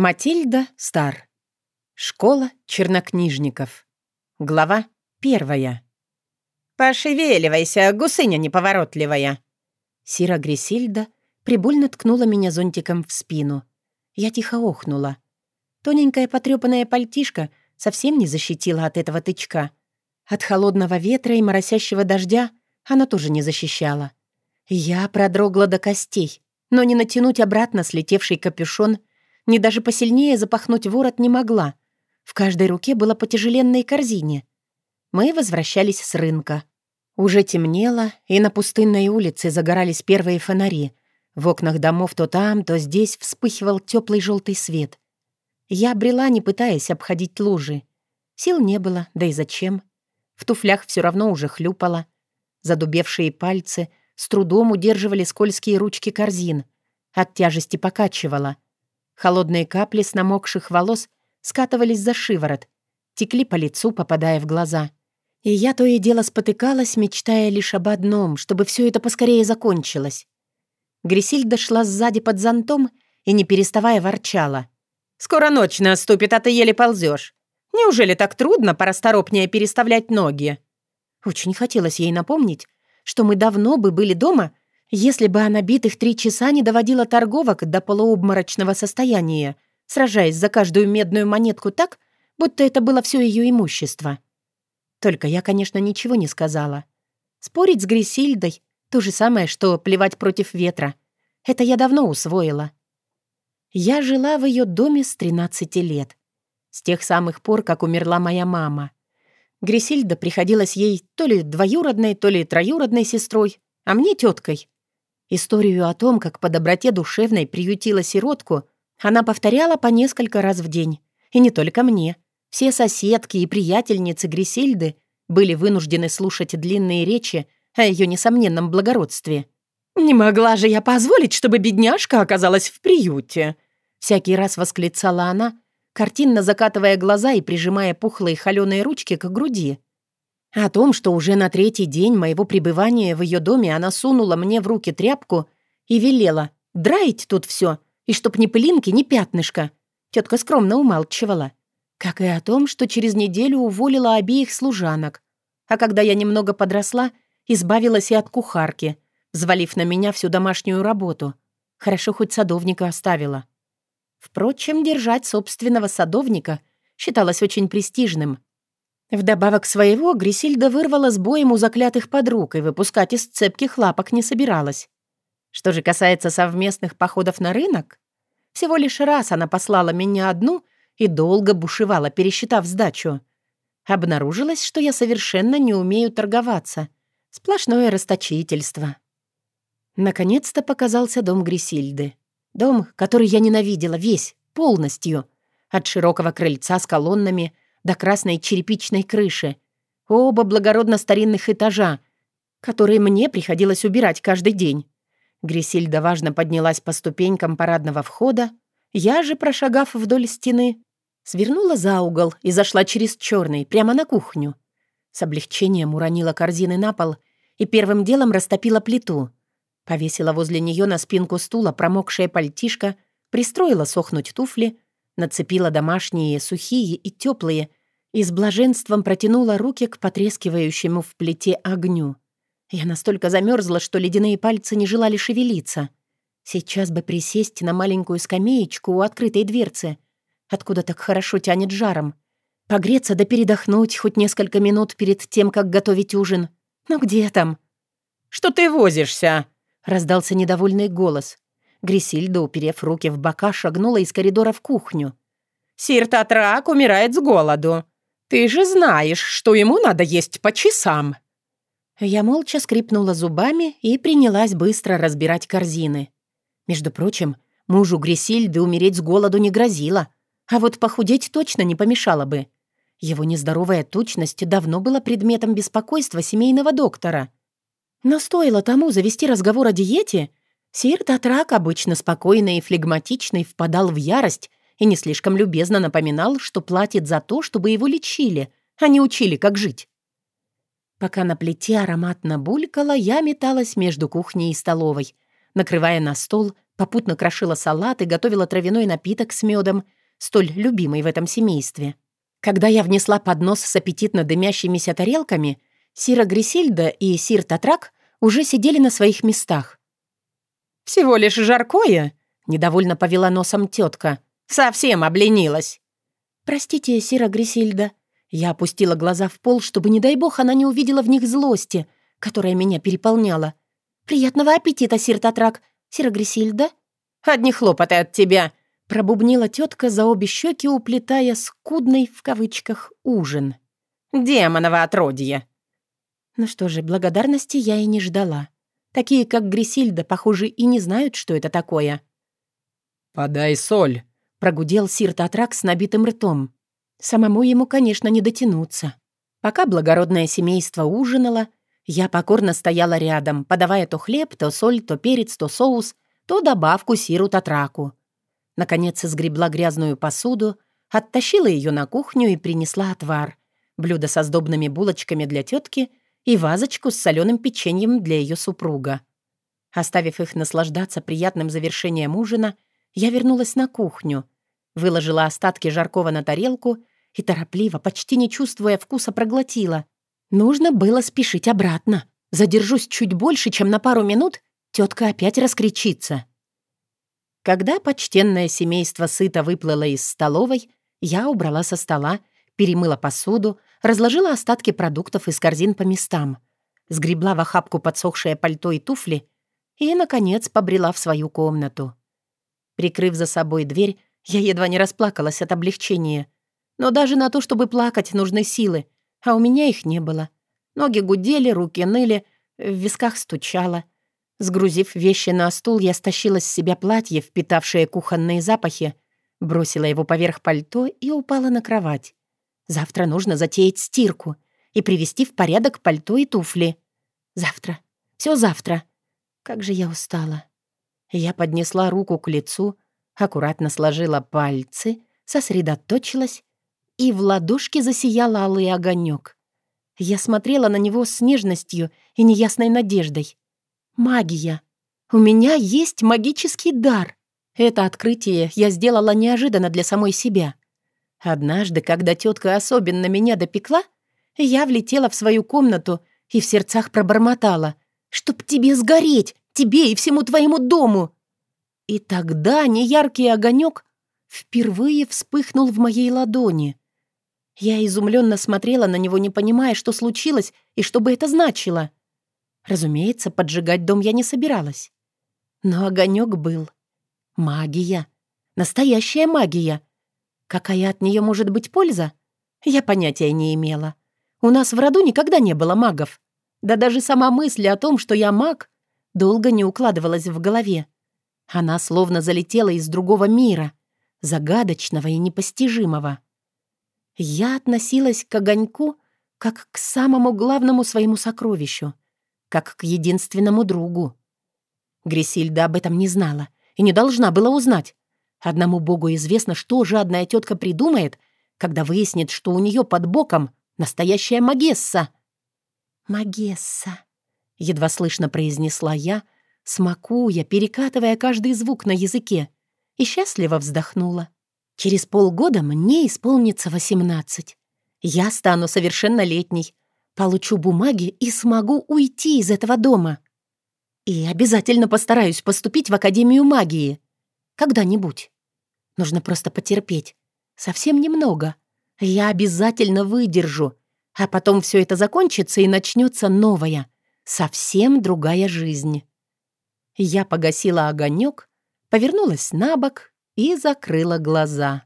Матильда Стар. Школа чернокнижников. Глава первая. «Пошевеливайся, гусыня неповоротливая!» Сира Грисильда прибольно ткнула меня зонтиком в спину. Я тихо охнула. Тоненькая потрёпанная пальтишка совсем не защитила от этого тычка. От холодного ветра и моросящего дождя она тоже не защищала. Я продрогла до костей, но не натянуть обратно слетевший капюшон ни даже посильнее запахнуть ворот не могла. В каждой руке было по тяжеленной корзине. Мы возвращались с рынка. Уже темнело, и на пустынной улице загорались первые фонари. В окнах домов то там, то здесь вспыхивал теплый желтый свет. Я брела, не пытаясь обходить лужи. Сил не было, да и зачем? В туфлях все равно уже хлюпало. Задубевшие пальцы с трудом удерживали скользкие ручки корзин. От тяжести покачивало — Холодные капли с намокших волос скатывались за шиворот, текли по лицу, попадая в глаза. И я то и дело спотыкалась, мечтая лишь об одном, чтобы все это поскорее закончилось. Грисильда шла сзади под зонтом и, не переставая, ворчала. «Скоро ночь наступит, а ты еле ползешь. Неужели так трудно порасторопнее переставлять ноги?» Очень хотелось ей напомнить, что мы давно бы были дома если бы она битых три часа не доводила торговок до полуобморочного состояния, сражаясь за каждую медную монетку так, будто это было все ее имущество. Только я, конечно, ничего не сказала. Спорить с Грисильдой — то же самое, что плевать против ветра. Это я давно усвоила. Я жила в ее доме с 13 лет. С тех самых пор, как умерла моя мама. Грисильда приходилась ей то ли двоюродной, то ли троюродной сестрой, а мне теткой. Историю о том, как по доброте душевной приютила сиротку, она повторяла по несколько раз в день. И не только мне. Все соседки и приятельницы Грисильды были вынуждены слушать длинные речи о ее несомненном благородстве. «Не могла же я позволить, чтобы бедняжка оказалась в приюте!» Всякий раз восклицала она, картинно закатывая глаза и прижимая пухлые холеные ручки к груди. О том, что уже на третий день моего пребывания в ее доме она сунула мне в руки тряпку и велела драить тут все, и чтоб ни пылинки, ни пятнышка. Тетка скромно умалчивала. Как и о том, что через неделю уволила обеих служанок. А когда я немного подросла, избавилась и от кухарки, взвалив на меня всю домашнюю работу. Хорошо хоть садовника оставила. Впрочем, держать собственного садовника считалось очень престижным — Вдобавок своего Грисильда вырвала с боем у заклятых подруг и выпускать из цепких лапок не собиралась. Что же касается совместных походов на рынок, всего лишь раз она послала меня одну и долго бушевала, пересчитав сдачу. Обнаружилось, что я совершенно не умею торговаться. Сплошное расточительство. Наконец-то показался дом Грисильды. Дом, который я ненавидела весь, полностью. От широкого крыльца с колоннами — до красной черепичной крыши. Оба благородно старинных этажа, которые мне приходилось убирать каждый день. Грисильда важно поднялась по ступенькам парадного входа, я же, прошагав вдоль стены, свернула за угол и зашла через черный, прямо на кухню. С облегчением уронила корзины на пол и первым делом растопила плиту. Повесила возле нее на спинку стула промокшее пальтишко, пристроила сохнуть туфли — нацепила домашние, сухие и теплые, и с блаженством протянула руки к потрескивающему в плите огню. Я настолько замерзла, что ледяные пальцы не желали шевелиться. Сейчас бы присесть на маленькую скамеечку у открытой дверцы, откуда так хорошо тянет жаром. Погреться да передохнуть хоть несколько минут перед тем, как готовить ужин. Но где там? «Что ты возишься?» — раздался недовольный голос. Грисильда, уперев руки в бока, шагнула из коридора в кухню. «Сир Татрак умирает с голоду. Ты же знаешь, что ему надо есть по часам». Я молча скрипнула зубами и принялась быстро разбирать корзины. Между прочим, мужу Грисильды умереть с голоду не грозило, а вот похудеть точно не помешало бы. Его нездоровая тучность давно была предметом беспокойства семейного доктора. Но стоило тому завести разговор о диете, Сир Татрак, обычно спокойный и флегматичный, впадал в ярость и не слишком любезно напоминал, что платит за то, чтобы его лечили, а не учили, как жить. Пока на плите ароматно булькало, я металась между кухней и столовой, накрывая на стол попутно крошила салат и готовила травяной напиток с медом, столь любимый в этом семействе. Когда я внесла поднос с аппетитно дымящимися тарелками, Сира Грисильда и Сир Татрак уже сидели на своих местах. «Всего лишь жаркое?» — недовольно повела носом тетка. «Совсем обленилась». «Простите, Сира Грисильда». Я опустила глаза в пол, чтобы, не дай бог, она не увидела в них злости, которая меня переполняла. «Приятного аппетита, Сир Татрак. Сира Грисильда?» «Одни хлопоты от тебя», — пробубнила тетка за обе щеки, уплетая скудный, в кавычках, ужин. «Демоново отродье». Ну что же, благодарности я и не ждала. Такие, как Грисильда, похоже, и не знают, что это такое. «Подай соль», — прогудел Сир Татрак с набитым ртом. Самому ему, конечно, не дотянуться. Пока благородное семейство ужинало, я покорно стояла рядом, подавая то хлеб, то соль, то перец, то соус, то добавку Сиру Татраку. Наконец сгребла грязную посуду, оттащила ее на кухню и принесла отвар, блюдо со сдобными булочками для тетки и вазочку с соленым печеньем для ее супруга. Оставив их наслаждаться приятным завершением ужина, я вернулась на кухню, выложила остатки жаркого на тарелку и торопливо, почти не чувствуя вкуса, проглотила. Нужно было спешить обратно. Задержусь чуть больше, чем на пару минут, тетка опять раскричится. Когда почтенное семейство сыто выплыло из столовой, я убрала со стола, перемыла посуду, разложила остатки продуктов из корзин по местам, сгребла в охапку подсохшее пальто и туфли и, наконец, побрела в свою комнату. Прикрыв за собой дверь, я едва не расплакалась от облегчения. Но даже на то, чтобы плакать, нужны силы, а у меня их не было. Ноги гудели, руки ныли, в висках стучало. Сгрузив вещи на стул, я стащила с себя платье, впитавшее кухонные запахи, бросила его поверх пальто и упала на кровать. Завтра нужно затеять стирку и привести в порядок пальто и туфли. Завтра. Все завтра. Как же я устала. Я поднесла руку к лицу, аккуратно сложила пальцы, сосредоточилась, и в ладошке засиял алый огонек. Я смотрела на него с нежностью и неясной надеждой. Магия. У меня есть магический дар. Это открытие я сделала неожиданно для самой себя. Однажды, когда тетка особенно меня допекла, я влетела в свою комнату и в сердцах пробормотала. «Чтоб тебе сгореть! Тебе и всему твоему дому!» И тогда неяркий огонек впервые вспыхнул в моей ладони. Я изумленно смотрела на него, не понимая, что случилось и что бы это значило. Разумеется, поджигать дом я не собиралась. Но огонек был. Магия. Настоящая магия. Какая от нее может быть польза? Я понятия не имела. У нас в роду никогда не было магов. Да даже сама мысль о том, что я маг, долго не укладывалась в голове. Она словно залетела из другого мира, загадочного и непостижимого. Я относилась к огоньку как к самому главному своему сокровищу, как к единственному другу. Грисильда об этом не знала и не должна была узнать. Одному богу известно, что жадная тетка придумает, когда выяснит, что у нее под боком настоящая Магесса. «Магесса», — едва слышно произнесла я, смакуя, перекатывая каждый звук на языке, и счастливо вздохнула. «Через полгода мне исполнится восемнадцать. Я стану совершеннолетней, получу бумаги и смогу уйти из этого дома. И обязательно постараюсь поступить в Академию магии. Когда-нибудь. Нужно просто потерпеть. Совсем немного. Я обязательно выдержу. А потом все это закончится и начнется новая, совсем другая жизнь. Я погасила огонек, повернулась на бок и закрыла глаза.